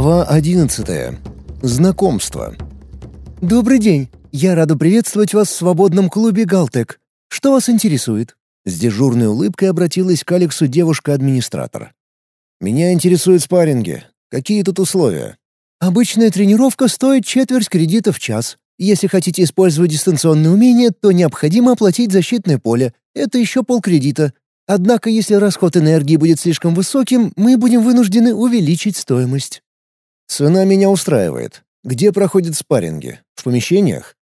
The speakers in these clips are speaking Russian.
Глава 11. Знакомство. Добрый день. Я рада приветствовать вас в свободном клубе Галтек. Что вас интересует? С дежурной улыбкой обратилась к Алексу девушка-администратор. Меня интересуют спарринги. Какие тут условия? Обычная тренировка стоит четверть кредита в час. Если хотите использовать дистанционные умения, то необходимо оплатить защитное поле. Это еще полкредита. Однако, если расход энергии будет слишком высоким, мы будем вынуждены увеличить стоимость. Цена меня устраивает. Где проходят спарринги? В помещениях?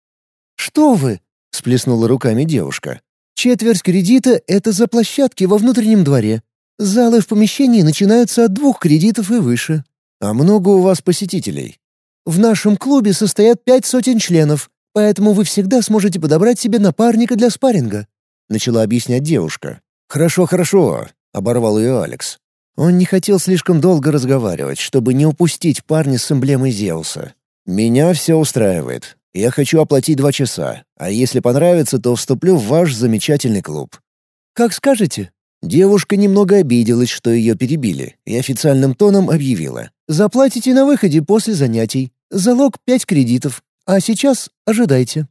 Что вы? сплеснула руками девушка. Четверть кредита — это за площадки во внутреннем дворе. Залы в помещении начинаются от двух кредитов и выше. А много у вас посетителей? В нашем клубе состоят пять сотен членов, поэтому вы всегда сможете подобрать себе напарника для спарринга», — начала объяснять девушка. «Хорошо, хорошо», — оборвал ее Алекс. Он не хотел слишком долго разговаривать, чтобы не упустить парня с эмблемой Зеуса. «Меня все устраивает. Я хочу оплатить два часа, а если понравится, то вступлю в ваш замечательный клуб». «Как скажете». Девушка немного обиделась, что ее перебили, и официальным тоном объявила. «Заплатите на выходе после занятий. Залог пять кредитов. А сейчас ожидайте».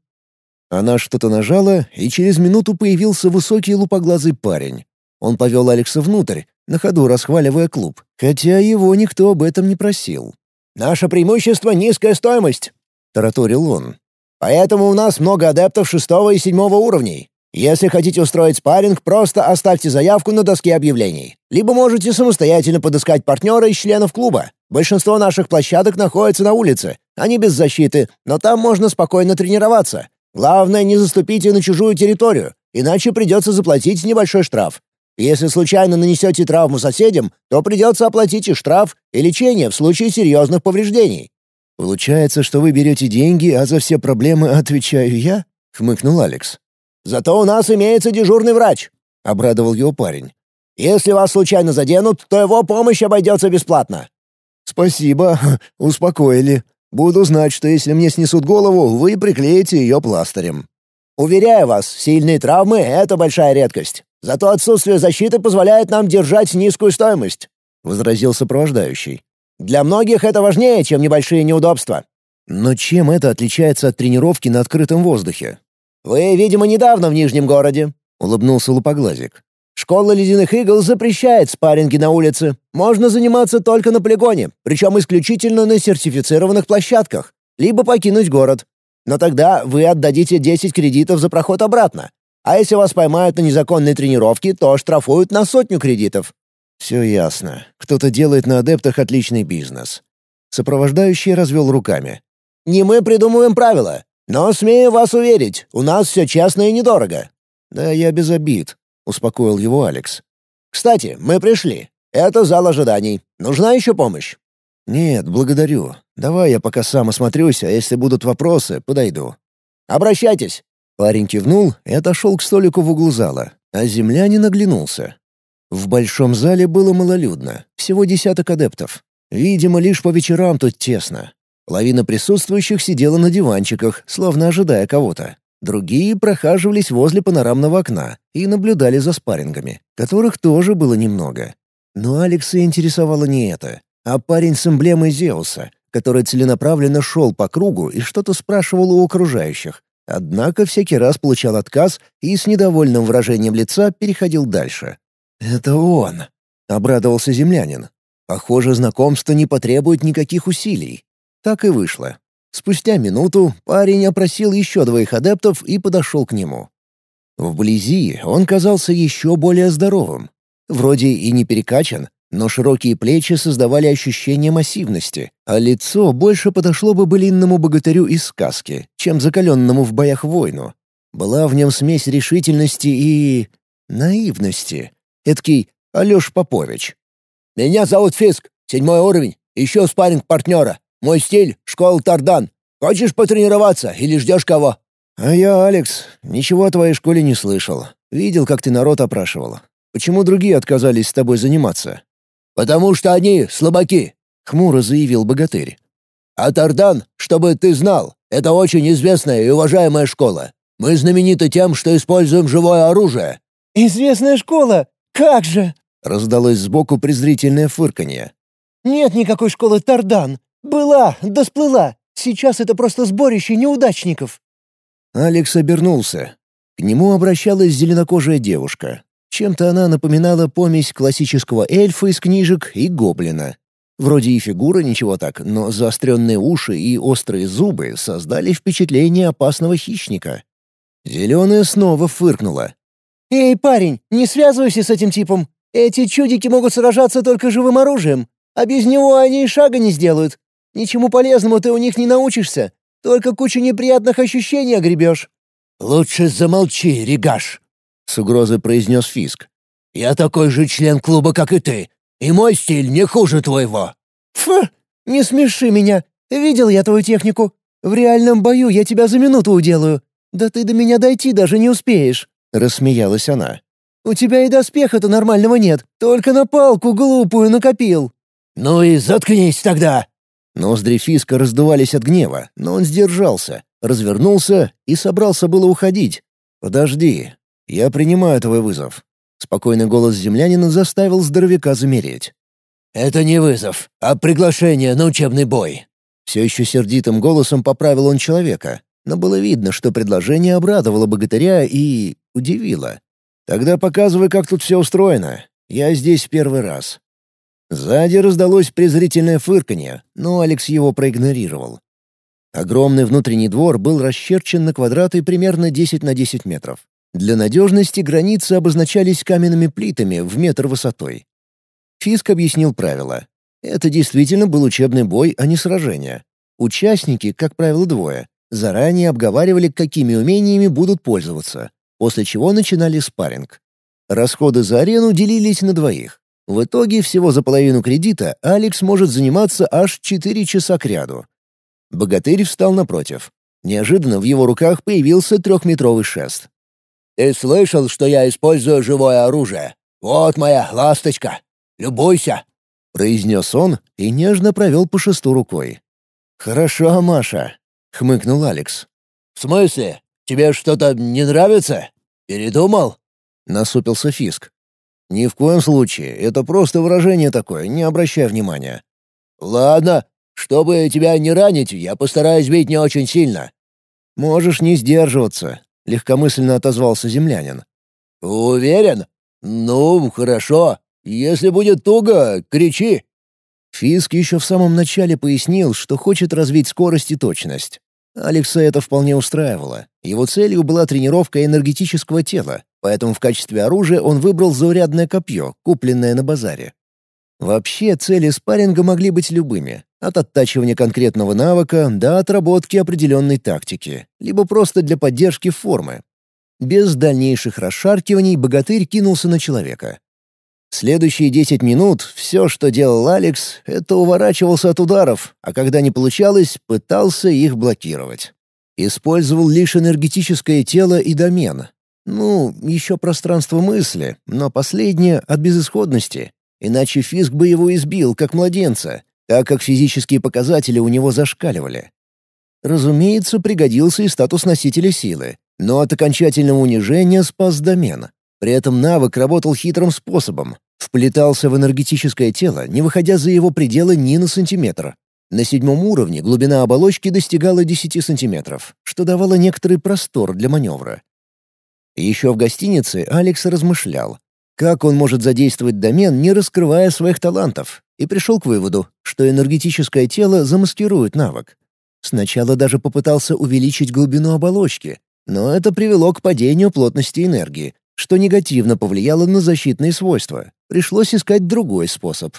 Она что-то нажала, и через минуту появился высокий лупоглазый парень. Он повел Алекса внутрь, на ходу расхваливая клуб, хотя его никто об этом не просил. «Наше преимущество — низкая стоимость», — тараторил он. «Поэтому у нас много адептов шестого и седьмого уровней. Если хотите устроить спарринг, просто оставьте заявку на доске объявлений. Либо можете самостоятельно подыскать партнера из членов клуба. Большинство наших площадок находятся на улице. Они без защиты, но там можно спокойно тренироваться. Главное, не заступите на чужую территорию, иначе придется заплатить небольшой штраф. Если случайно нанесете травму соседям, то придется оплатить и штраф, и лечение в случае серьезных повреждений». «Получается, что вы берете деньги, а за все проблемы отвечаю я?» — хмыкнул Алекс. «Зато у нас имеется дежурный врач», — обрадовал его парень. «Если вас случайно заденут, то его помощь обойдется бесплатно». «Спасибо, успокоили», Буду знать, что если мне снесут голову, вы приклеите ее пластырем. Уверяю вас, сильные травмы — это большая редкость. Зато отсутствие защиты позволяет нам держать низкую стоимость», — возразил сопровождающий. «Для многих это важнее, чем небольшие неудобства». «Но чем это отличается от тренировки на открытом воздухе?» «Вы, видимо, недавно в Нижнем городе», — улыбнулся Лупоглазик. Школа ледяных игл запрещает спарринги на улице. Можно заниматься только на полигоне, причем исключительно на сертифицированных площадках, либо покинуть город. Но тогда вы отдадите 10 кредитов за проход обратно. А если вас поймают на незаконной тренировке, то штрафуют на сотню кредитов. Все ясно. Кто-то делает на адептах отличный бизнес. Сопровождающий развел руками. Не мы придумываем правила. Но, смею вас уверить, у нас все честно и недорого. Да я без обид. — успокоил его Алекс. «Кстати, мы пришли. Это зал ожиданий. Нужна еще помощь?» «Нет, благодарю. Давай я пока сам осмотрюсь, а если будут вопросы, подойду». «Обращайтесь». Парень кивнул и отошел к столику в углу зала, а землянин оглянулся. В большом зале было малолюдно, всего десяток адептов. Видимо, лишь по вечерам тут тесно. Половина присутствующих сидела на диванчиках, словно ожидая кого-то. Другие прохаживались возле панорамного окна и наблюдали за спаррингами, которых тоже было немного. Но Алекса интересовало не это, а парень с эмблемой Зеуса, который целенаправленно шел по кругу и что-то спрашивал у окружающих. Однако всякий раз получал отказ и с недовольным выражением лица переходил дальше. «Это он!» — обрадовался землянин. «Похоже, знакомство не потребует никаких усилий». Так и вышло. Спустя минуту парень опросил еще двоих адептов и подошел к нему. Вблизи он казался еще более здоровым. Вроде и не перекачан, но широкие плечи создавали ощущение массивности, а лицо больше подошло бы былинному богатырю из сказки, чем закаленному в боях воину. Была в нем смесь решительности и... наивности. Эдакий Алёш Попович. «Меня зовут Фиск, седьмой уровень, еще спарринг партнера. Мой стиль — школа Тардан. Хочешь потренироваться или ждешь кого?» «А я, Алекс, ничего о твоей школе не слышал. Видел, как ты народ опрашивал. Почему другие отказались с тобой заниматься?» «Потому что они слабаки», — хмуро заявил богатырь. «А Тардан, чтобы ты знал, это очень известная и уважаемая школа. Мы знамениты тем, что используем живое оружие». «Известная школа? Как же!» — раздалось сбоку презрительное фырканье. «Нет никакой школы Тардан. Была, да сплыла. Сейчас это просто сборище неудачников». Алекс обернулся. К нему обращалась зеленокожая девушка. Чем-то она напоминала помесь классического эльфа из книжек и гоблина. Вроде и фигура ничего так, но заостренные уши и острые зубы создали впечатление опасного хищника. Зеленая снова фыркнула. «Эй, парень, не связывайся с этим типом. Эти чудики могут сражаться только живым оружием, а без него они и шага не сделают. Ничему полезному ты у них не научишься, только кучу неприятных ощущений огребешь». «Лучше замолчи, Ригаш», — с угрозой произнес Фиск. «Я такой же член клуба, как и ты, и мой стиль не хуже твоего». «Фу, не смеши меня. Видел я твою технику. В реальном бою я тебя за минуту уделаю. Да ты до меня дойти даже не успеешь», — рассмеялась она. «У тебя и доспеха-то нормального нет, только на палку глупую накопил». «Ну и заткнись тогда!» Ноздри Фиска раздувались от гнева, но он сдержался, развернулся и собрался было уходить. «Подожди, я принимаю твой вызов». Спокойный голос землянина заставил здоровяка замереть. «Это не вызов, а приглашение на учебный бой». Все еще сердитым голосом поправил он человека, но было видно, что предложение обрадовало богатыря и... удивило. «Тогда показывай, как тут все устроено. Я здесь первый раз». Сзади раздалось презрительное фырканье, но Алекс его проигнорировал. Огромный внутренний двор был расчерчен на квадраты примерно 10 на 10 метров. Для надежности границы обозначались каменными плитами в метр высотой. Фиск объяснил правила. Это действительно был учебный бой, а не сражение. Участники, как правило, двое, заранее обговаривали, какими умениями будут пользоваться, после чего начинали спарринг. Расходы за арену делились на двоих. В итоге всего за половину кредита Алекс может заниматься аж 4 часа кряду. Богатырь встал напротив. Неожиданно в его руках появился трехметровый шест. «Ты слышал, что я использую живое оружие? Вот моя ласточка. Любуйся!» — произнес он и нежно провел по шесту рукой. «Хорошо, Маша», — хмыкнул Алекс. «В смысле? Тебе что-то не нравится? Передумал?» — насупился Фиск. «Ни в коем случае. Это просто выражение такое, не обращай внимания». «Ладно. Чтобы тебя не ранить, я постараюсь бить не очень сильно». «Можешь не сдерживаться», — легкомысленно отозвался землянин. «Уверен? Ну, хорошо. Если будет туго, кричи». Фиск еще в самом начале пояснил, что хочет развить скорость и точность. Алекса это вполне устраивало. Его целью была тренировка энергетического тела, поэтому в качестве оружия он выбрал заурядное копье, купленное на базаре. Вообще, цели спарринга могли быть любыми, от оттачивания конкретного навыка до отработки определенной тактики, либо просто для поддержки формы. Без дальнейших расшаркиваний богатырь кинулся на человека. Следующие десять минут все, что делал Алекс, это уворачивался от ударов, а когда не получалось, пытался их блокировать. Использовал лишь энергетическое тело и домен. Ну, еще пространство мысли, но последнее — от безысходности. Иначе Фиск бы его избил, как младенца, так как физические показатели у него зашкаливали. Разумеется, пригодился и статус носителя силы, но от окончательного унижения спас домен. При этом навык работал хитрым способом. Вплетался в энергетическое тело, не выходя за его пределы ни на сантиметр. На седьмом уровне глубина оболочки достигала 10 сантиметров, что давало некоторый простор для маневра. Еще в гостинице Алекс размышлял, как он может задействовать домен, не раскрывая своих талантов, и пришел к выводу, что энергетическое тело замаскирует навык. Сначала даже попытался увеличить глубину оболочки, но это привело к падению плотности энергии, что негативно повлияло на защитные свойства. Пришлось искать другой способ.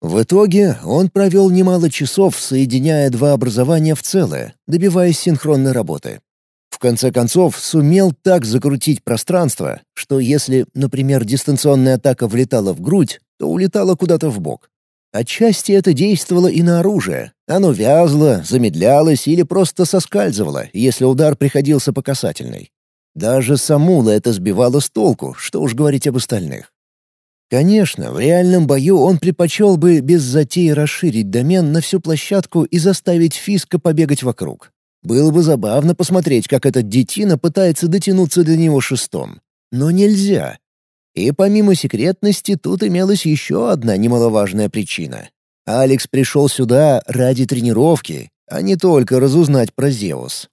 В итоге он провел немало часов, соединяя два образования в целое, добиваясь синхронной работы. В конце концов, сумел так закрутить пространство, что если, например, дистанционная атака влетала в грудь, то улетала куда-то в бок. Отчасти это действовало и на оружие. Оно вязло, замедлялось или просто соскальзывало, если удар приходился по касательной. Даже Самула это сбивало с толку, что уж говорить об остальных. Конечно, в реальном бою он предпочел бы без затеи расширить домен на всю площадку и заставить Фиска побегать вокруг. Было бы забавно посмотреть, как этот детина пытается дотянуться до него шестом. Но нельзя. И помимо секретности тут имелась еще одна немаловажная причина. Алекс пришел сюда ради тренировки, а не только разузнать про Зеус.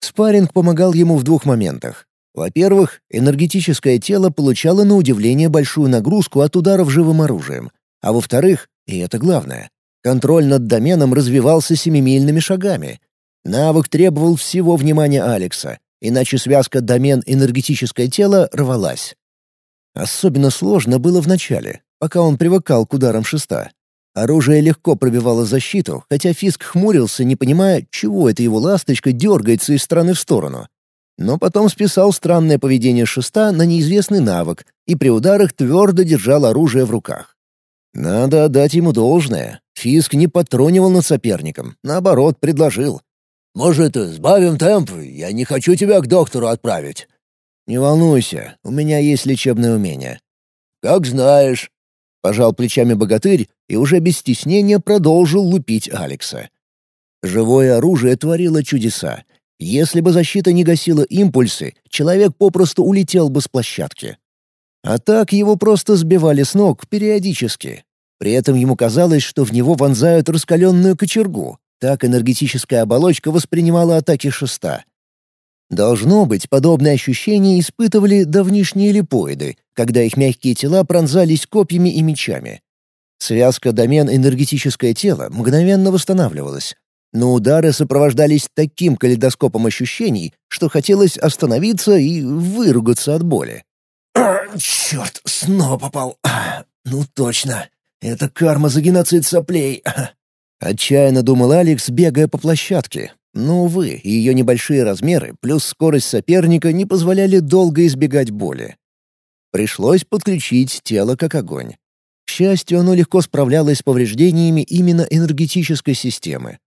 Спарринг помогал ему в двух моментах. Во-первых, энергетическое тело получало на удивление большую нагрузку от ударов живым оружием. А во-вторых, и это главное, контроль над доменом развивался семимильными шагами. Навык требовал всего внимания Алекса, иначе связка домен-энергетическое тело рвалась. Особенно сложно было в начале, пока он привыкал к ударам шеста. Оружие легко пробивало защиту, хотя Фиск хмурился, не понимая, чего эта его ласточка дергается из стороны в сторону. Но потом списал странное поведение шеста на неизвестный навык и при ударах твердо держал оружие в руках. Надо отдать ему должное. Фиск не подтрунивал над соперником, наоборот, предложил. «Может, сбавим темп? Я не хочу тебя к доктору отправить». «Не волнуйся, у меня есть лечебное умение». «Как знаешь». Пожал плечами богатырь и уже без стеснения продолжил лупить Алекса. Живое оружие творило чудеса. Если бы защита не гасила импульсы, человек попросту улетел бы с площадки. А так его просто сбивали с ног периодически. При этом ему казалось, что в него вонзают раскаленную кочергу. Так энергетическая оболочка воспринимала атаки шеста. Должно быть, подобные ощущения испытывали давнишние липоиды, когда их мягкие тела пронзались копьями и мечами. Связка домен энергетическое тело мгновенно восстанавливалась, но удары сопровождались таким калейдоскопом ощущений, что хотелось остановиться и выругаться от боли. «Черт, снова попал! Ну точно, это карма за геноцид соплей!» Отчаянно думал Алекс, бегая по площадке, но, увы, ее небольшие размеры плюс скорость соперника не позволяли долго избегать боли. Пришлось подключить тело как огонь. К счастью, оно легко справлялось с повреждениями именно энергетической системы.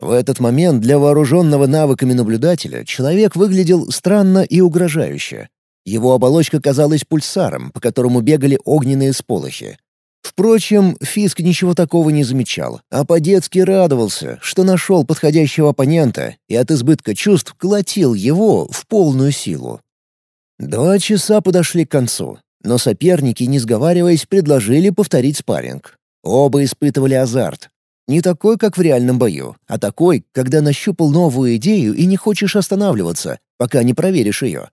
В этот момент для вооруженного навыками наблюдателя человек выглядел странно и угрожающе. Его оболочка казалась пульсаром, по которому бегали огненные сполохи. Впрочем, Фиск ничего такого не замечал, а по-детски радовался, что нашел подходящего оппонента и от избытка чувств колотил его в полную силу. Два часа подошли к концу, но соперники, не сговариваясь, предложили повторить спарринг. Оба испытывали азарт. Не такой, как в реальном бою, а такой, когда нащупал новую идею и не хочешь останавливаться, пока не проверишь ее.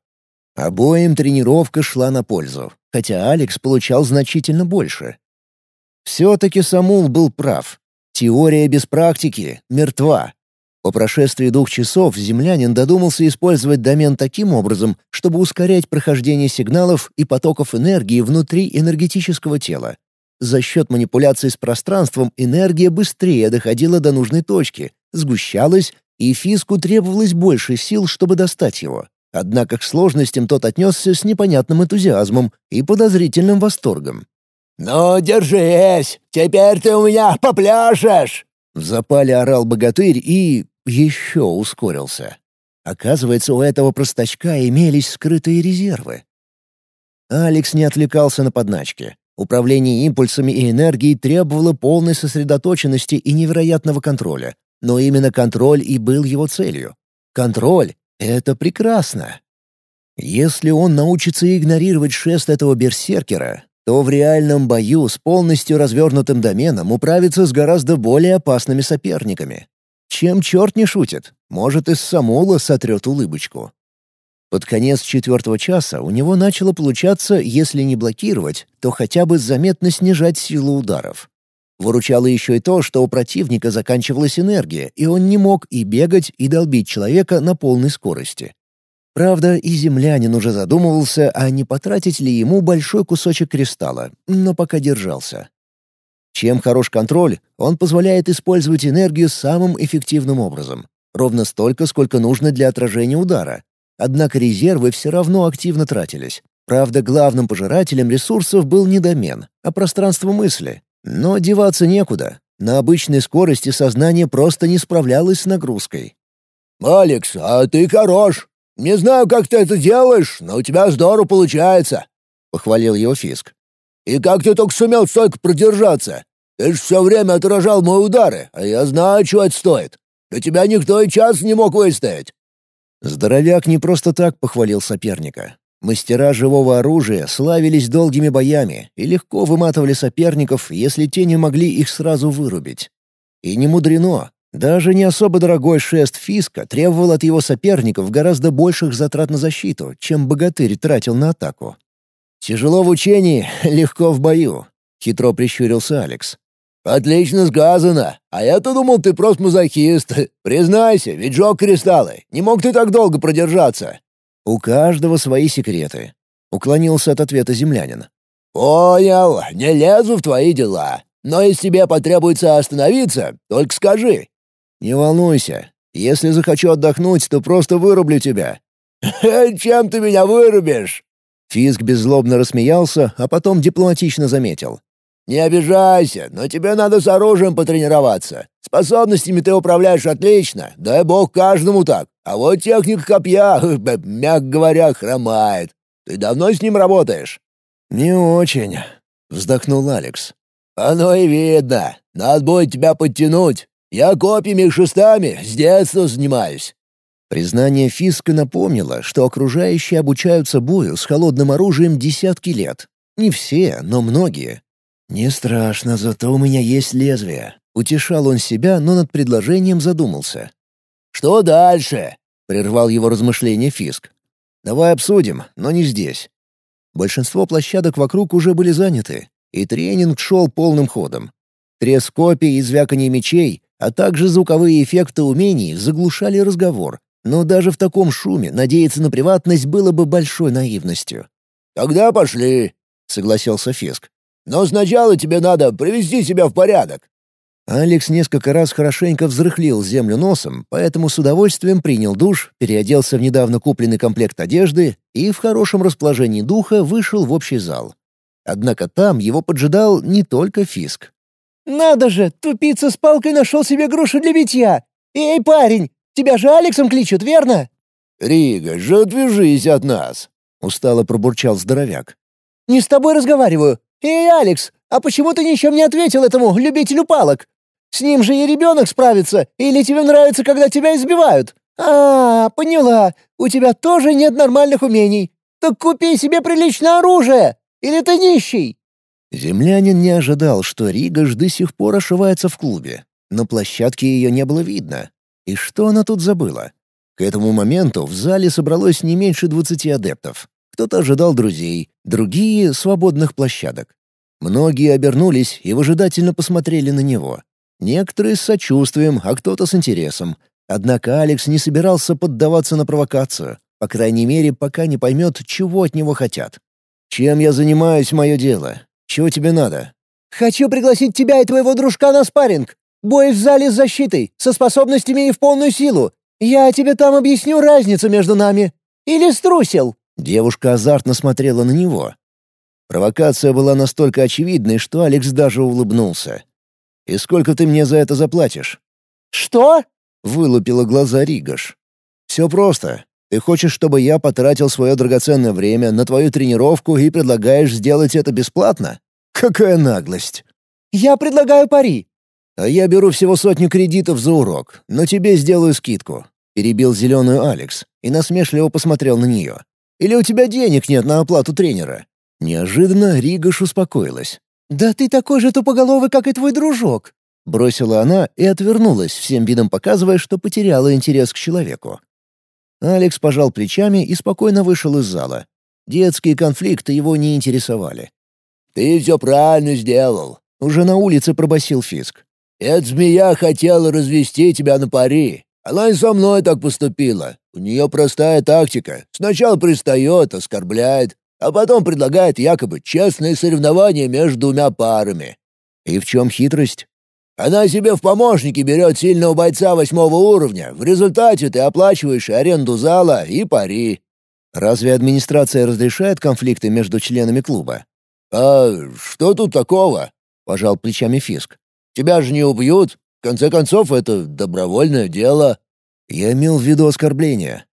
Обоим тренировка шла на пользу, хотя Алекс получал значительно больше. Все-таки Самул был прав. Теория без практики мертва. По прошествии двух часов землянин додумался использовать домен таким образом, чтобы ускорять прохождение сигналов и потоков энергии внутри энергетического тела. За счет манипуляций с пространством энергия быстрее доходила до нужной точки, сгущалась, и фиску требовалось больше сил, чтобы достать его. Однако к сложностям тот отнесся с непонятным энтузиазмом и подозрительным восторгом. «Ну, держись! Теперь ты у меня попляшешь!» В запале орал богатырь и... еще ускорился. Оказывается, у этого простачка имелись скрытые резервы. Алекс не отвлекался на подначки. Управление импульсами и энергией требовало полной сосредоточенности и невероятного контроля. Но именно контроль и был его целью. Контроль — это прекрасно. Если он научится игнорировать шест этого берсеркера, то в реальном бою с полностью развернутым доменом управиться с гораздо более опасными соперниками. Чем черт не шутит, может, из Самула сотрет улыбочку. Под конец четвертого часа у него начало получаться, если не блокировать, то хотя бы заметно снижать силу ударов. Выручало еще и то, что у противника заканчивалась энергия, и он не мог и бегать, и долбить человека на полной скорости. Правда, и землянин уже задумывался, а не потратить ли ему большой кусочек кристалла, но пока держался. Чем хорош контроль, он позволяет использовать энергию самым эффективным образом. Ровно столько, сколько нужно для отражения удара. Однако резервы все равно активно тратились. Правда, главным пожирателем ресурсов был не домен, а пространство мысли. Но деваться некуда. На обычной скорости сознание просто не справлялось с нагрузкой. «Алекс, а ты хорош!» «Не знаю, как ты это делаешь, но у тебя здорово получается», — похвалил его Фиск. «И как ты только сумел столько продержаться? Ты ж все время отражал мои удары, а я знаю, чего это стоит. До тебя никто и час не мог выстоять». Здоровяк не просто так похвалил соперника. Мастера живого оружия славились долгими боями и легко выматывали соперников, если те не могли их сразу вырубить. И не мудрено. Даже не особо дорогой шест Фиска требовал от его соперников гораздо больших затрат на защиту, чем богатырь тратил на атаку. «Тяжело в учении, легко в бою», — хитро прищурился Алекс. «Отлично сказано. А я-то думал, ты просто мазохист. Признайся, ведь жёг кристаллы. Не мог ты так долго продержаться». «У каждого свои секреты», — уклонился от ответа землянин. «Понял, не лезу в твои дела. Но если тебе потребуется остановиться, только скажи». «Не волнуйся. Если захочу отдохнуть, то просто вырублю тебя». «Чем ты меня вырубишь?» Фиск беззлобно рассмеялся, а потом дипломатично заметил. «Не обижайся, но тебе надо с оружием потренироваться. Способностями ты управляешь отлично, дай бог каждому так. А вот техника копья, мягко говоря, хромает. Ты давно с ним работаешь?» «Не очень», — вздохнул Алекс. «Оно и видно. Надо будет тебя подтянуть. Я копьями и шестами с детства занимаюсь». Признание Фиска напомнило, что окружающие обучаются бою с холодным оружием десятки лет. Не все, но многие. «Не страшно, зато у меня есть лезвие». Утешал он себя, но над предложением задумался. «Что дальше?» — прервал его размышления Фиск. «Давай обсудим, но не здесь». Большинство площадок вокруг уже были заняты, и тренинг шел полным ходом. Треск копий и звяканье мечей, а также звуковые эффекты умений заглушали разговор, но даже в таком шуме надеяться на приватность было бы большой наивностью. «Тогда пошли», — согласился Фиск. Но сначала тебе надо привести себя в порядок». Алекс несколько раз хорошенько взрыхлил землю носом, поэтому с удовольствием принял душ, переоделся в недавно купленный комплект одежды и в хорошем расположении духа вышел в общий зал. Однако там его поджидал не только Фиск. «Надо же, тупица с палкой нашел себе грушу для битья! Эй, парень, тебя же Алексом кличут, верно?» «Рига, же отвяжись от нас!» — устало пробурчал здоровяк. «Не с тобой разговариваю. «Эй, Алекс, а почему ты ничем не ответил этому любителю палок? С ним же и ребенок справится, или тебе нравится, когда тебя избивают? А, поняла, у тебя тоже нет нормальных умений. Так купи себе приличное оружие, или ты нищий?» Землянин не ожидал, что Ригаш до сих пор ошивается в клубе. На площадке ее не было видно. И что она тут забыла? К этому моменту в зале собралось не меньше двадцати адептов. Кто-то ожидал друзей, другие — свободных площадок. Многие обернулись и выжидательно посмотрели на него. Некоторые с сочувствием, а кто-то с интересом. Однако Алекс не собирался поддаваться на провокацию, по крайней мере, пока не поймет, чего от него хотят. «Чем я занимаюсь, мое дело? Чего тебе надо?» «Хочу пригласить тебя и твоего дружка на спарринг. Бой в зале с защитой, со способностями и в полную силу. Я тебе там объясню разницу между нами. Или струсил?» Девушка азартно смотрела на него. Провокация была настолько очевидной, что Алекс даже улыбнулся. «И сколько ты мне за это заплатишь?» «Что?» — вылупила глаза Ригаш. «Все просто. Ты хочешь, чтобы я потратил свое драгоценное время на твою тренировку и предлагаешь сделать это бесплатно? Какая наглость!» «Я предлагаю пари». «А я беру всего сотню кредитов за урок, но тебе сделаю скидку», — перебил зеленую Алекс и насмешливо посмотрел на нее. Или у тебя денег нет на оплату тренера?» Неожиданно Ригаш успокоилась. «Да ты такой же тупоголовый, как и твой дружок!» Бросила она и отвернулась, всем видом показывая, что потеряла интерес к человеку. Алекс пожал плечами и спокойно вышел из зала. Детские конфликты его не интересовали. «Ты все правильно сделал», — уже на улице пробасил Фиск. «Эта змея хотела развести тебя на пари. Она и со мной так поступила. У нее простая тактика. Сначала пристает, оскорбляет, а потом предлагает якобы честные соревнования между двумя парами. И в чем хитрость? Она себе в помощники берет сильного бойца восьмого уровня. В результате ты оплачиваешь аренду зала и пари. Разве администрация разрешает конфликты между членами клуба? «А что тут такого?» — пожал плечами Фиск. «Тебя же не убьют. В конце концов, это добровольное дело». Я имел в виду оскорбления.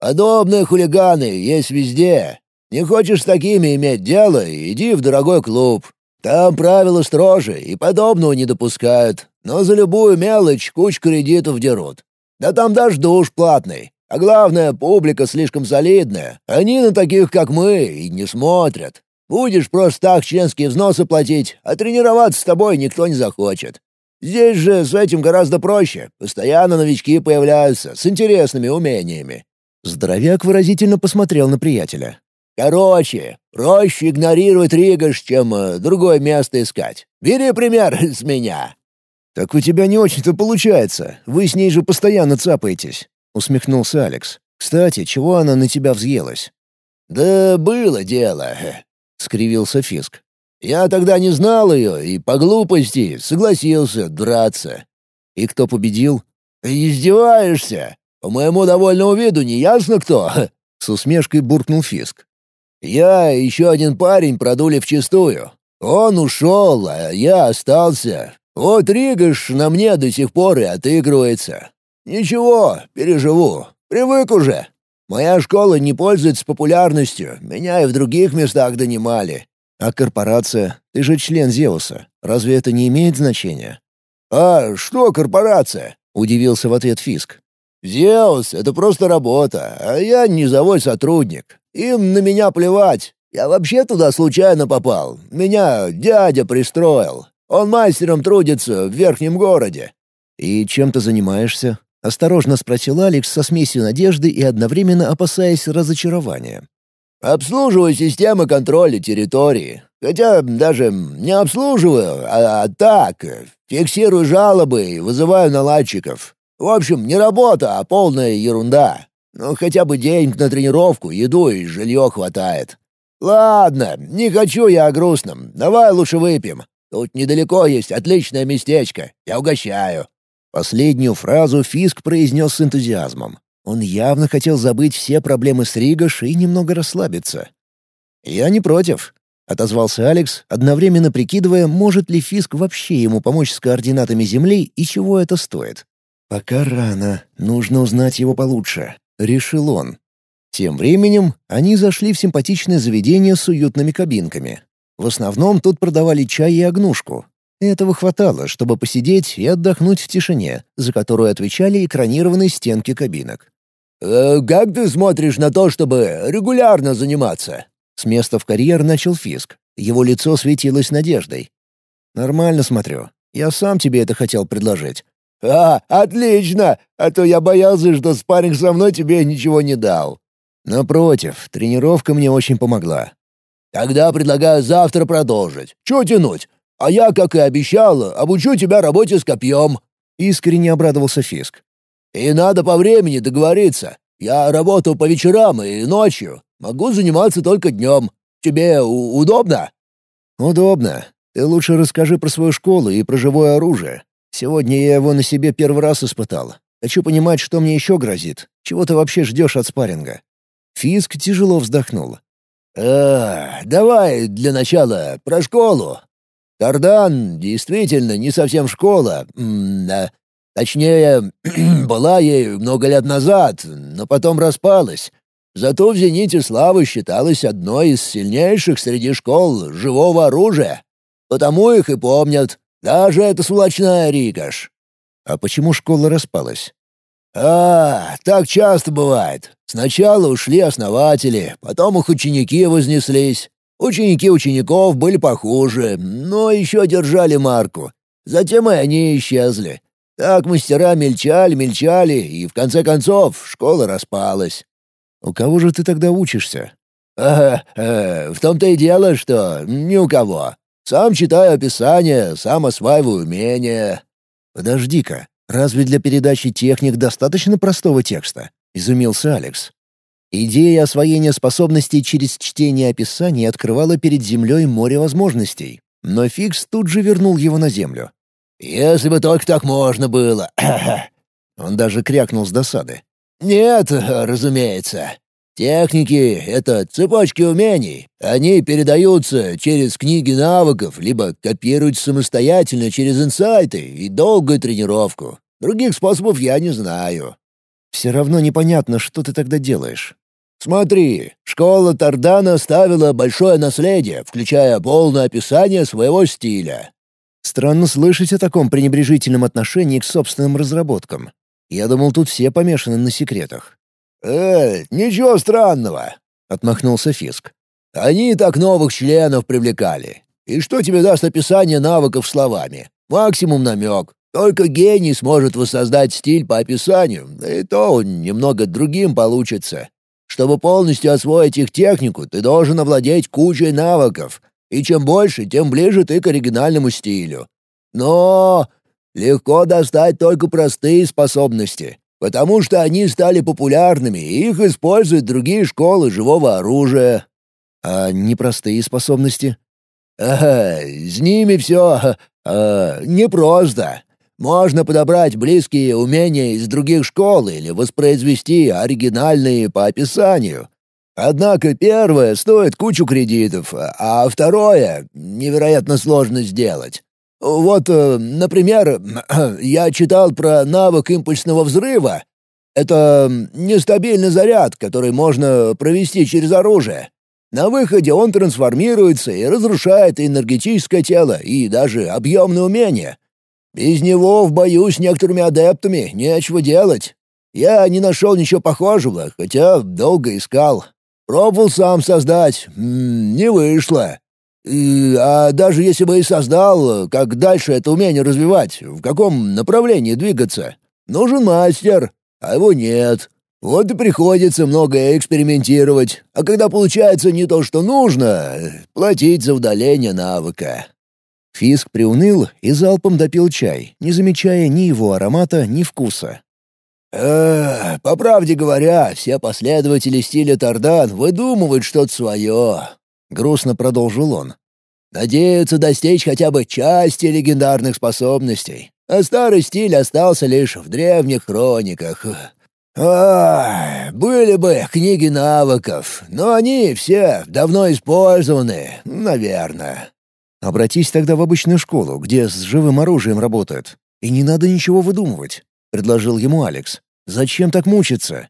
«Подобные хулиганы есть везде. Не хочешь с такими иметь дело, иди в дорогой клуб. Там правила строже и подобного не допускают, но за любую мелочь кучу кредитов дерут. Да там даже душ платный. А главное, публика слишком солидная. Они на таких, как мы, и не смотрят. Будешь просто так членские взносы платить, а тренироваться с тобой никто не захочет. Здесь же с этим гораздо проще. Постоянно новички появляются с интересными умениями». Здоровяк выразительно посмотрел на приятеля. «Короче, проще игнорировать Ригаш, чем э, другое место искать. Бери пример с меня». «Так у тебя не очень-то получается. Вы с ней же постоянно цапаетесь», — усмехнулся Алекс. «Кстати, чего она на тебя взъелась?» «Да было дело», — скривился Фиск. Я тогда не знал ее и по глупости согласился драться. И кто победил? Издеваешься? По моему довольному виду не ясно кто. С усмешкой буркнул Фиск. Я и еще один парень продули вчистую. Он ушел, а я остался. Вот Ригаш на мне до сих пор и отыгрывается. Ничего, переживу. Привык уже. Моя школа не пользуется популярностью, меня и в других местах донимали. А корпорация? Ты же член Зеуса. Разве это не имеет значения? А что корпорация? Удивился в ответ Фиск. Зеус — это просто работа, а я низовой сотрудник. Им на меня плевать. Я вообще туда случайно попал. Меня дядя пристроил. Он мастером трудится в верхнем городе. И чем ты занимаешься? Осторожно спросил Алекс со смесью надежды и одновременно опасаясь разочарования. Обслуживаю системы контроля территории. Хотя даже не обслуживаю, а, а так, фиксирую жалобы и вызываю наладчиков. В общем, не работа, а полная ерунда. Ну, хотя бы денег на тренировку, еду и жилье хватает. Ладно, не хочу я о грустном. Давай лучше выпьем. Тут недалеко есть отличное местечко. Я угощаю». Последнюю фразу Фиск произнес с энтузиазмом. Он явно хотел забыть все проблемы с Ригаш и немного расслабиться. «Я не против», — отозвался Алекс, одновременно прикидывая, может ли Фиск вообще ему помочь с координатами Земли и чего это стоит. «Пока рано, нужно узнать его получше», — решил он. Тем временем они зашли в симпатичное заведение с уютными кабинками. В основном тут продавали чай и огнушку. Этого хватало, чтобы посидеть и отдохнуть в тишине, за которую отвечали экранированные стенки кабинок. «Э, «Как ты смотришь на то, чтобы регулярно заниматься?» С места в карьер начал Фиск. Его лицо светилось надеждой. «Нормально смотрю. Я сам тебе это хотел предложить». «А, отлично! А то я боялся, что спарринг со мной тебе ничего не дал». «Напротив, тренировка мне очень помогла». «Тогда предлагаю завтра продолжить. Чего тянуть? А я, как и обещал, обучу тебя работе с копьем». Искренне обрадовался Фиск. И надо по времени договориться. Я работаю по вечерам и ночью. Могу заниматься только днем. Тебе удобно?» «Удобно. Ты лучше расскажи про свою школу и про живое оружие. Сегодня я его на себе первый раз испытал. Хочу понимать, что мне еще грозит. Чего ты вообще ждешь от спарринга?» Фиск тяжело вздохнул. «Э, давай для начала про школу. Кардан действительно не совсем школа. М -м, Точнее, была ей много лет назад, но потом распалась. Зато в «Зените славы» считалась одной из сильнейших среди школ живого оружия. Потому их и помнят. Даже эта сволочная Ригаш. А почему школа распалась? А, так часто бывает. Сначала ушли основатели, потом их ученики вознеслись. Ученики учеников были похуже, но еще держали марку. Затем и они исчезли. Так мастера мельчали, мельчали, и в конце концов школа распалась. У кого же ты тогда учишься? Ага, э, в том-то и дело, что ни у кого. Сам читаю описание, сам осваиваю умения. Подожди-ка, разве для передачи техник достаточно простого текста? Изумился Алекс. Идея освоения способностей через чтение описаний открывала перед Землей море возможностей. Но Фикс тут же вернул его на Землю. «Если бы только так можно было!» Он даже крякнул с досады. «Нет, разумеется. Техники — это цепочки умений. Они передаются через книги навыков, либо копируются самостоятельно через инсайты и долгую тренировку. Других способов я не знаю». «Все равно непонятно, что ты тогда делаешь». «Смотри, школа Тардана оставила большое наследие, включая полное описание своего стиля. Странно слышать о таком пренебрежительном отношении к собственным разработкам. Я думал, тут все помешаны на секретах. «Э, ничего странного», — отмахнулся Фиск. «Они так новых членов привлекали. И что тебе даст описание навыков словами? Максимум намек. Только гений сможет воссоздать стиль по описанию, и то он немного другим получится. Чтобы полностью освоить их технику, ты должен овладеть кучей навыков, и чем больше, тем ближе ты к оригинальному стилю. Но легко достать только простые способности, потому что они стали популярными, и их используют другие школы живого оружия. А непростые способности? Ага, с ними все э, непросто. Можно подобрать близкие умения из других школ или воспроизвести оригинальные по описанию. Однако первое стоит кучу кредитов, а второе невероятно сложно сделать. Вот, э, например, я читал про навык импульсного взрыва. Это нестабильный заряд, который можно провести через оружие. На выходе он трансформируется и разрушает энергетическое тело и даже объемные умения. Без него в бою с некоторыми адептами нечего делать. Я не нашел ничего похожего, хотя долго искал. Пробовал сам создать, не вышло. И, а даже если бы и создал, как дальше это умение развивать, в каком направлении двигаться? Нужен мастер, а его нет. Вот и приходится многое экспериментировать, а когда получается не то, что нужно, платить за удаление навыка. Фиск приуныл и залпом допил чай, не замечая ни его аромата, ни вкуса. «Э, по правде говоря, все последователи стиля Тардан выдумывают что-то свое», — грустно продолжил он. «Надеются достичь хотя бы части легендарных способностей, а старый стиль остался лишь в древних хрониках. А, были бы книги навыков, но они все давно использованы, наверное. Обратись тогда в обычную школу, где с живым оружием работают. И не надо ничего выдумывать», — предложил ему Алекс. «Зачем так мучиться?»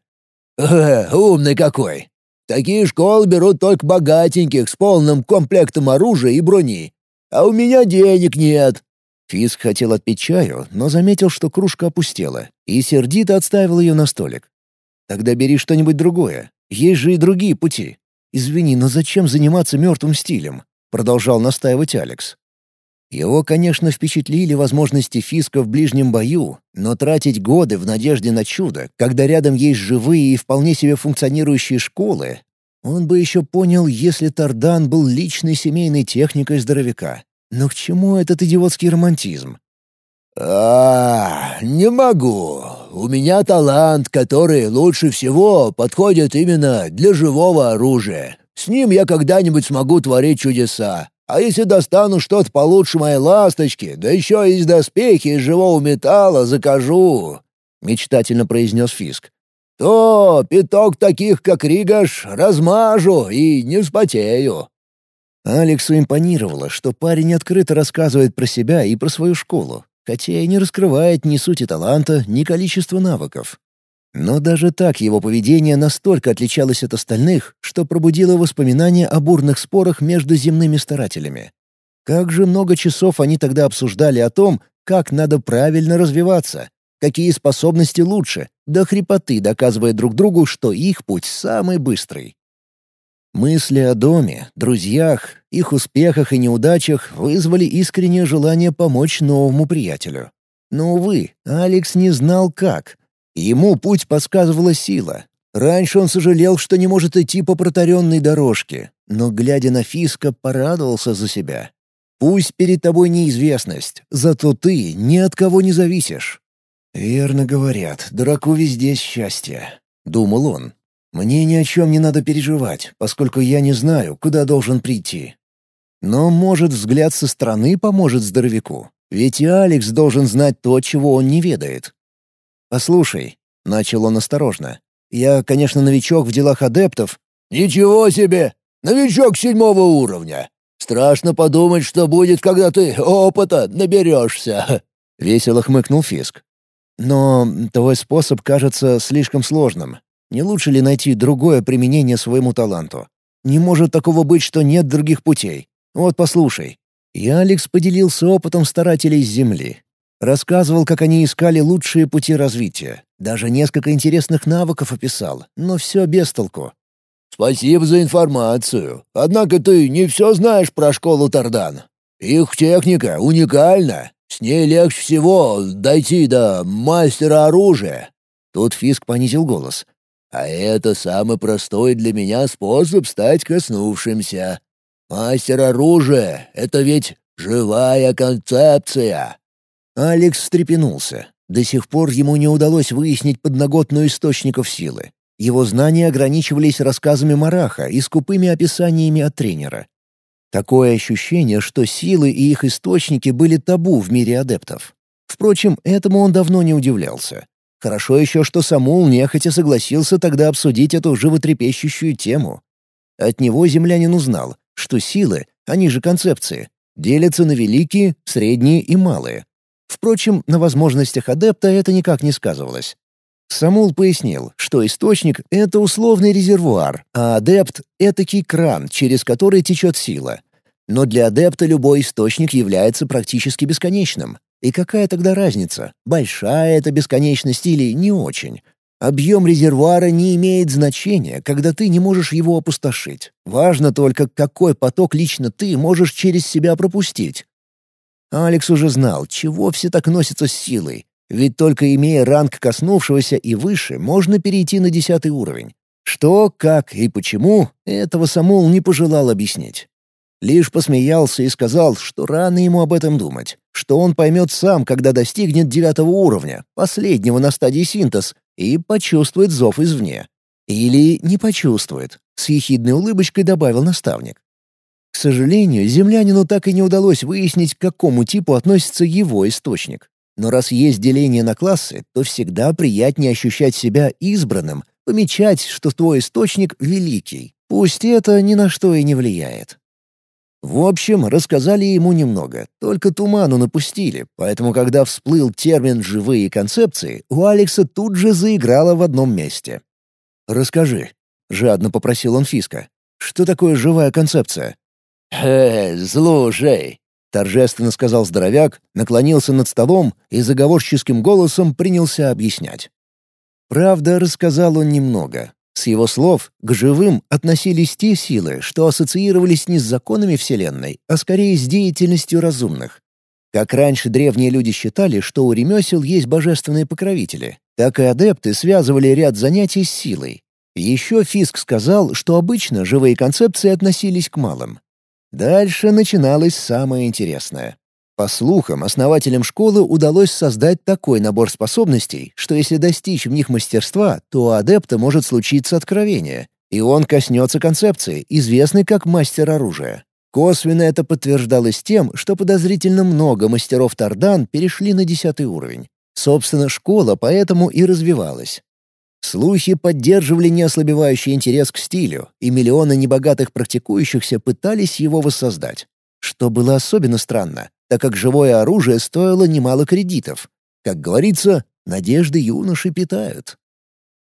«Э, умный какой! Такие школы берут только богатеньких с полным комплектом оружия и брони. А у меня денег нет». Фиск хотел отпить чаю, но заметил, что кружка опустела, и сердито отставил ее на столик. «Тогда бери что-нибудь другое. Есть же и другие пути. Извини, но зачем заниматься мертвым стилем? продолжал настаивать Алекс. Его, конечно, впечатлили возможности Фиска в ближнем бою, но тратить годы в надежде на чудо, когда рядом есть живые и вполне себе функционирующие школы, он бы еще понял, если Тардан был личной семейной техникой здоровяка. Но к чему этот идиотский романтизм? «А, не могу. У меня талант, который лучше всего подходит именно для живого оружия. С ним я когда-нибудь смогу творить чудеса. А если достану что-то получше моей ласточки, да еще из доспехи из живого металла закажу», — мечтательно произнес Фиск, «то пяток таких, как Ригаш, размажу и не вспотею». Алексу импонировало, что парень открыто рассказывает про себя и про свою школу, хотя и не раскрывает ни сути таланта, ни количества навыков. Но даже так его поведение настолько отличалось от остальных, что пробудило воспоминания о бурных спорах между земными старателями. Как же много часов они тогда обсуждали о том, как надо правильно развиваться, какие способности лучше, до хрипоты доказывая друг другу, что их путь самый быстрый. Мысли о доме, друзьях, их успехах и неудачах вызвали искреннее желание помочь новому приятелю. Но, увы, Алекс не знал как — Ему путь подсказывала сила. Раньше он сожалел, что не может идти по протаренной дорожке, но, глядя на Фиска, порадовался за себя. Пусть перед тобой неизвестность, зато ты ни от кого не зависишь. «Верно говорят, дураку везде счастье», — думал он. «Мне ни о чем не надо переживать, поскольку я не знаю, куда должен прийти. Но, может, взгляд со стороны поможет здоровяку, ведь и Алекс должен знать то, чего он не ведает. «Послушай», — начал он осторожно, — «я, конечно, новичок в делах адептов». «Ничего себе! Новичок седьмого уровня! Страшно подумать, что будет, когда ты опыта наберешься!» — весело хмыкнул Фиск. «Но твой способ кажется слишком сложным. Не лучше ли найти другое применение своему таланту? Не может такого быть, что нет других путей. Вот послушай». И Алекс поделился опытом старателей с Земли. Рассказывал, как они искали лучшие пути развития. Даже несколько интересных навыков описал, но все без толку. «Спасибо за информацию. Однако ты не все знаешь про школу Тардан. Их техника уникальна. С ней легче всего дойти до мастера оружия». Тут Фиск понизил голос. «А это самый простой для меня способ стать коснувшимся. Мастер оружия — это ведь живая концепция». Алекс встрепенулся. До сих пор ему не удалось выяснить подноготную источников силы. Его знания ограничивались рассказами Мараха и скупыми описаниями от тренера. Такое ощущение, что силы и их источники были табу в мире адептов. Впрочем, этому он давно не удивлялся. Хорошо еще, что Самул нехотя согласился тогда обсудить эту животрепещущую тему. От него землянин узнал, что силы, они же концепции, делятся на великие, средние и малые. Впрочем, на возможностях адепта это никак не сказывалось. Самул пояснил, что источник — это условный резервуар, а адепт — этакий кран, через который течет сила. Но для адепта любой источник является практически бесконечным. И какая тогда разница, большая это бесконечность или не очень? Объем резервуара не имеет значения, когда ты не можешь его опустошить. Важно только, какой поток лично ты можешь через себя пропустить. Алекс уже знал, чего все так носятся с силой, ведь только имея ранг коснувшегося и выше, можно перейти на десятый уровень. Что, как и почему, этого Самул не пожелал объяснить. Лишь посмеялся и сказал, что рано ему об этом думать, что он поймет сам, когда достигнет девятого уровня, последнего на стадии синтез, и почувствует зов извне. Или не почувствует, с ехидной улыбочкой добавил наставник. К сожалению, землянину так и не удалось выяснить, к какому типу относится его источник. Но раз есть деление на классы, то всегда приятнее ощущать себя избранным, помечать, что твой источник великий. Пусть это ни на что и не влияет. В общем, рассказали ему немного, только туману напустили, поэтому когда всплыл термин «живые концепции», у Алекса тут же заиграло в одном месте. «Расскажи», — жадно попросил он Фиска, — «что такое живая концепция?» «Э, слушай, торжественно сказал здоровяк, наклонился над столом и заговорческим голосом принялся объяснять. Правда, рассказал он немного. С его слов к живым относились те силы, что ассоциировались не с законами Вселенной, а скорее с деятельностью разумных. Как раньше древние люди считали, что у ремесел есть божественные покровители, так и адепты связывали ряд занятий с силой. Еще Фиск сказал, что обычно живые концепции относились к малым, Дальше начиналось самое интересное. По слухам, основателям школы удалось создать такой набор способностей, что если достичь в них мастерства, то у адепта может случиться откровение, и он коснется концепции, известной как мастер оружия. Косвенно это подтверждалось тем, что подозрительно много мастеров Тардан перешли на десятый уровень. Собственно, школа поэтому и развивалась. Слухи поддерживали неослабевающий интерес к стилю, и миллионы небогатых практикующихся пытались его воссоздать. Что было особенно странно, так как живое оружие стоило немало кредитов. Как говорится, надежды юноши питают.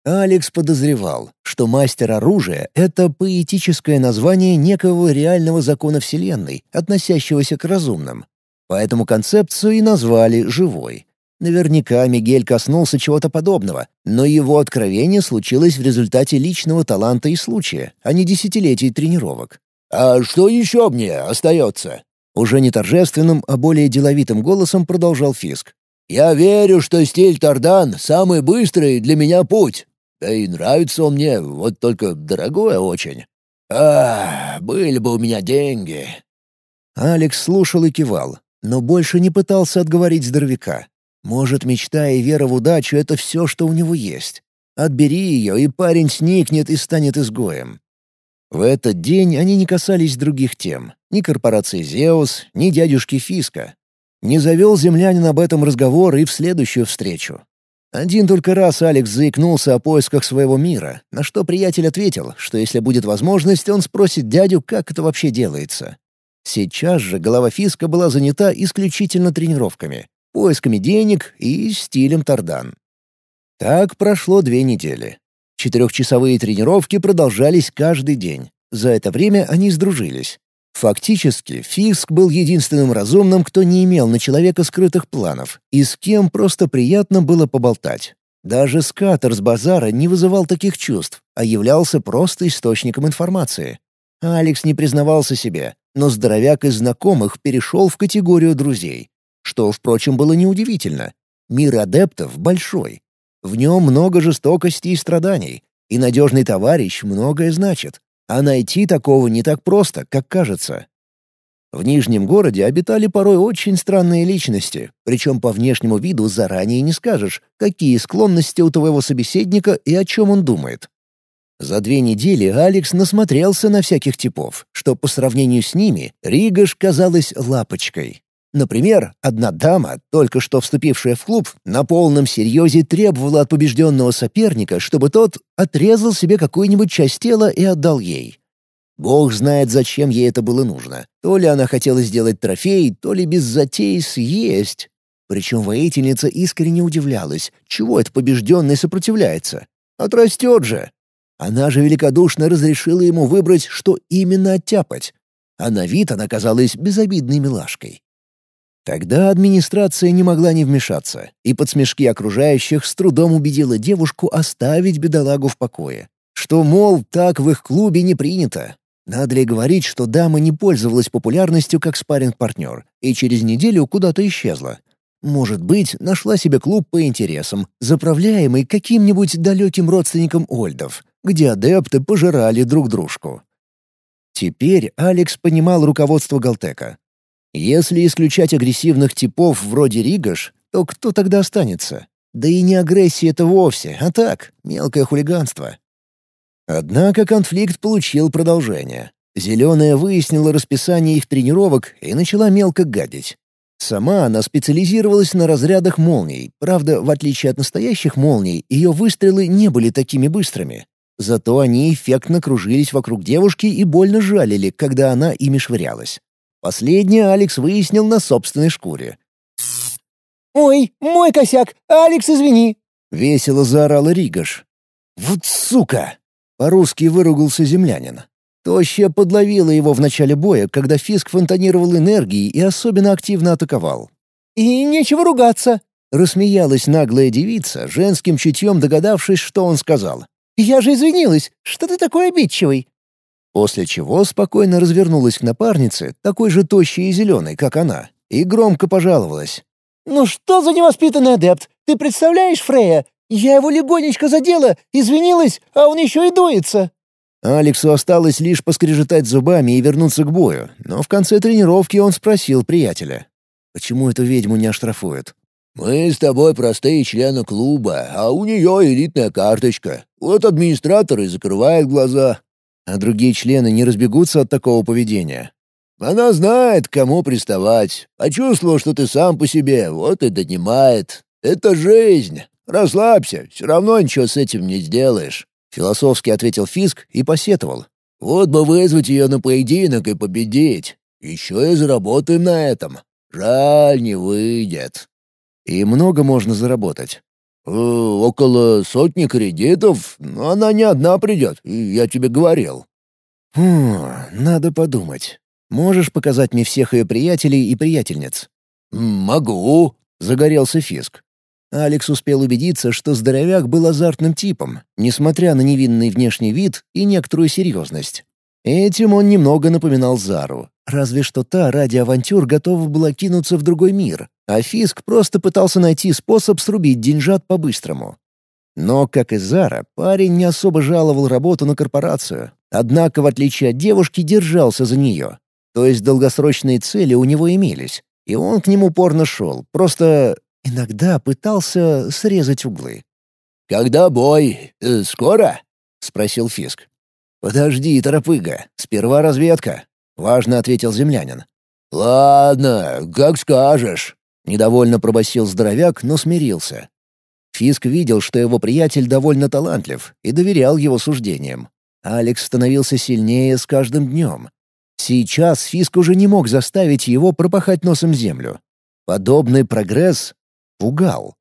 Алекс подозревал, что мастер оружия — это поэтическое название некого реального закона Вселенной, относящегося к разумным. Поэтому концепцию и назвали «живой». Наверняка Мигель коснулся чего-то подобного, но его откровение случилось в результате личного таланта и случая, а не десятилетий тренировок. «А что еще мне остается?» Уже не торжественным, а более деловитым голосом продолжал Фиск. «Я верю, что стиль Тардан — самый быстрый для меня путь. Да и нравится он мне, вот только дорогое очень. А, были бы у меня деньги». Алекс слушал и кивал, но больше не пытался отговорить здоровяка. Может, мечта и вера в удачу — это все, что у него есть. Отбери ее, и парень сникнет и станет изгоем. В этот день они не касались других тем. Ни корпорации «Зеус», ни дядюшки Фиска. Не завел землянин об этом разговор и в следующую встречу. Один только раз Алекс заикнулся о поисках своего мира, на что приятель ответил, что если будет возможность, он спросит дядю, как это вообще делается. Сейчас же голова Фиска была занята исключительно тренировками поисками денег и стилем Тардан. Так прошло две недели. Четырехчасовые тренировки продолжались каждый день. За это время они сдружились. Фактически, Фиск был единственным разумным, кто не имел на человека скрытых планов, и с кем просто приятно было поболтать. Даже скатер с базара не вызывал таких чувств, а являлся просто источником информации. Алекс не признавался себе, но здоровяк из знакомых перешел в категорию друзей. Что, впрочем, было неудивительно. Мир адептов большой. В нем много жестокости и страданий, и надежный товарищ многое значит. А найти такого не так просто, как кажется. В Нижнем городе обитали порой очень странные личности, причем по внешнему виду заранее не скажешь, какие склонности у твоего собеседника и о чем он думает. За две недели Алекс насмотрелся на всяких типов, что по сравнению с ними Ригаш казалась лапочкой. Например, одна дама, только что вступившая в клуб, на полном серьезе требовала от побежденного соперника, чтобы тот отрезал себе какую-нибудь часть тела и отдал ей. Бог знает, зачем ей это было нужно. То ли она хотела сделать трофей, то ли без затей съесть. Причем воительница искренне удивлялась, чего это побежденный сопротивляется. Отрастет же. Она же великодушно разрешила ему выбрать, что именно оттяпать. А на вид она казалась безобидной милашкой. Тогда администрация не могла не вмешаться, и под смешки окружающих с трудом убедила девушку оставить бедолагу в покое. Что, мол, так в их клубе не принято, надо ли говорить, что дама не пользовалась популярностью как спарринг-партнер и через неделю куда-то исчезла? Может быть, нашла себе клуб по интересам, заправляемый каким-нибудь далеким родственником Ольдов, где адепты пожирали друг дружку. Теперь Алекс понимал руководство Галтека. Если исключать агрессивных типов вроде Ригаш, то кто тогда останется? Да и не агрессия это вовсе, а так, мелкое хулиганство. Однако конфликт получил продолжение. Зеленая выяснила расписание их тренировок и начала мелко гадить. Сама она специализировалась на разрядах молний, правда, в отличие от настоящих молний, ее выстрелы не были такими быстрыми. Зато они эффектно кружились вокруг девушки и больно жалили, когда она ими швырялась. Последнее Алекс выяснил на собственной шкуре. «Ой, мой косяк! Алекс, извини!» — весело заорала Ригаш. «Вот сука!» По-русски выругался землянин. Тощая подловила его в начале боя, когда Фиск фонтанировал энергией и особенно активно атаковал. «И нечего ругаться!» — рассмеялась наглая девица, женским чутьем догадавшись, что он сказал. «Я же извинилась! Что ты такой обидчивый?» После чего спокойно развернулась к напарнице, такой же тощей и зеленой, как она, и громко пожаловалась. «Ну что за невоспитанный адепт? Ты представляешь, Фрея? Я его легонечко задела, извинилась, а он еще и дуется». Алексу осталось лишь поскрежетать зубами и вернуться к бою, но в конце тренировки он спросил приятеля. «Почему эту ведьму не оштрафуют?» «Мы с тобой простые члены клуба, а у нее элитная карточка. Вот администратор и закрывает глаза». «А другие члены не разбегутся от такого поведения?» «Она знает, кому приставать. Почувствовал, что ты сам по себе, вот и донимает. Это жизнь. «Расслабься, все равно ничего с этим не сделаешь», — философски ответил Фиск и посетовал. «Вот бы вызвать ее на поединок и победить. Еще и заработаем на этом. Жаль, не выйдет». «И много можно заработать?» Э, «Около сотни кредитов, но она не одна придет, я тебе говорил». «Хм, надо подумать. Можешь показать мне всех ее приятелей и приятельниц?» «Могу», — загорелся Фиск. Алекс успел убедиться, что здоровяк был азартным типом, несмотря на невинный внешний вид и некоторую серьезность. Этим он немного напоминал Зару, разве что та ради авантюр готова была кинуться в другой мир, а Фиск просто пытался найти способ срубить деньжат по-быстрому. Но, как и Зара, парень не особо жаловал работу на корпорацию, однако, в отличие от девушки, держался за нее. То есть долгосрочные цели у него имелись, и он к нему упорно шел, просто Иногда пытался срезать углы. «Когда бой? Э, скоро?» — спросил Фиск. «Подожди, торопыга, сперва разведка», — важно ответил землянин. «Ладно, как скажешь», — недовольно пробасил здоровяк, но смирился. Фиск видел, что его приятель довольно талантлив и доверял его суждениям. Алекс становился сильнее с каждым днем. Сейчас Фиск уже не мог заставить его пропахать носом землю. Подобный прогресс пугал.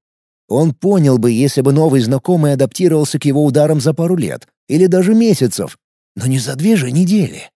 Он понял бы, если бы новый знакомый адаптировался к его ударам за пару лет или даже месяцев, но не за две же недели.